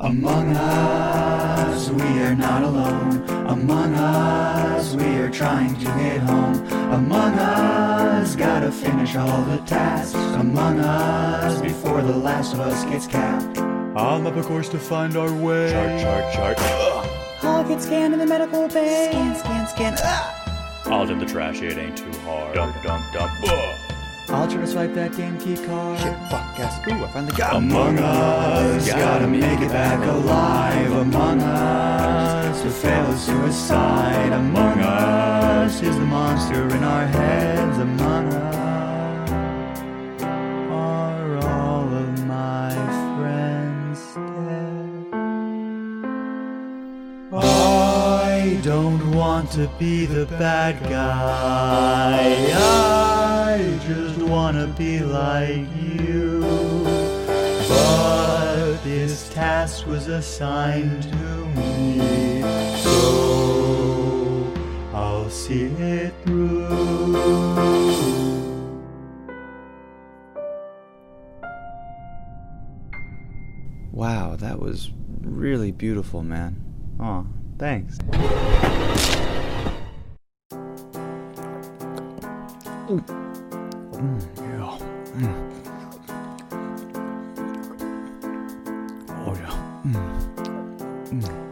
Among us, we are not alone. Among us, we are trying to get home. Among us, gotta finish all the tasks. Among us, before the last of us gets capped. I'm up a course to find our way. Chart, chart, chart. Ugh. I'll get scanned in the medical bay. Scan, scan, scan. I'll do the trash, it ain't too hard. Dump, dump, dump. Ugh. I'll try to swipe that damn key card. Shit, fuck, ass. Ooh, I finally got him. Among us, gotta make it back alive. Among us, to fail suicide. Among us is the monster in our heads. Among us are all of my friends dead. I don't want to be the bad guy. I just wanna be like you task was assigned to me. So I'll see it through. Wow, that was really beautiful, man. Aw, thanks. Mm. Mm, yeah. Mm. Oh, yeah. 嗯。嗯。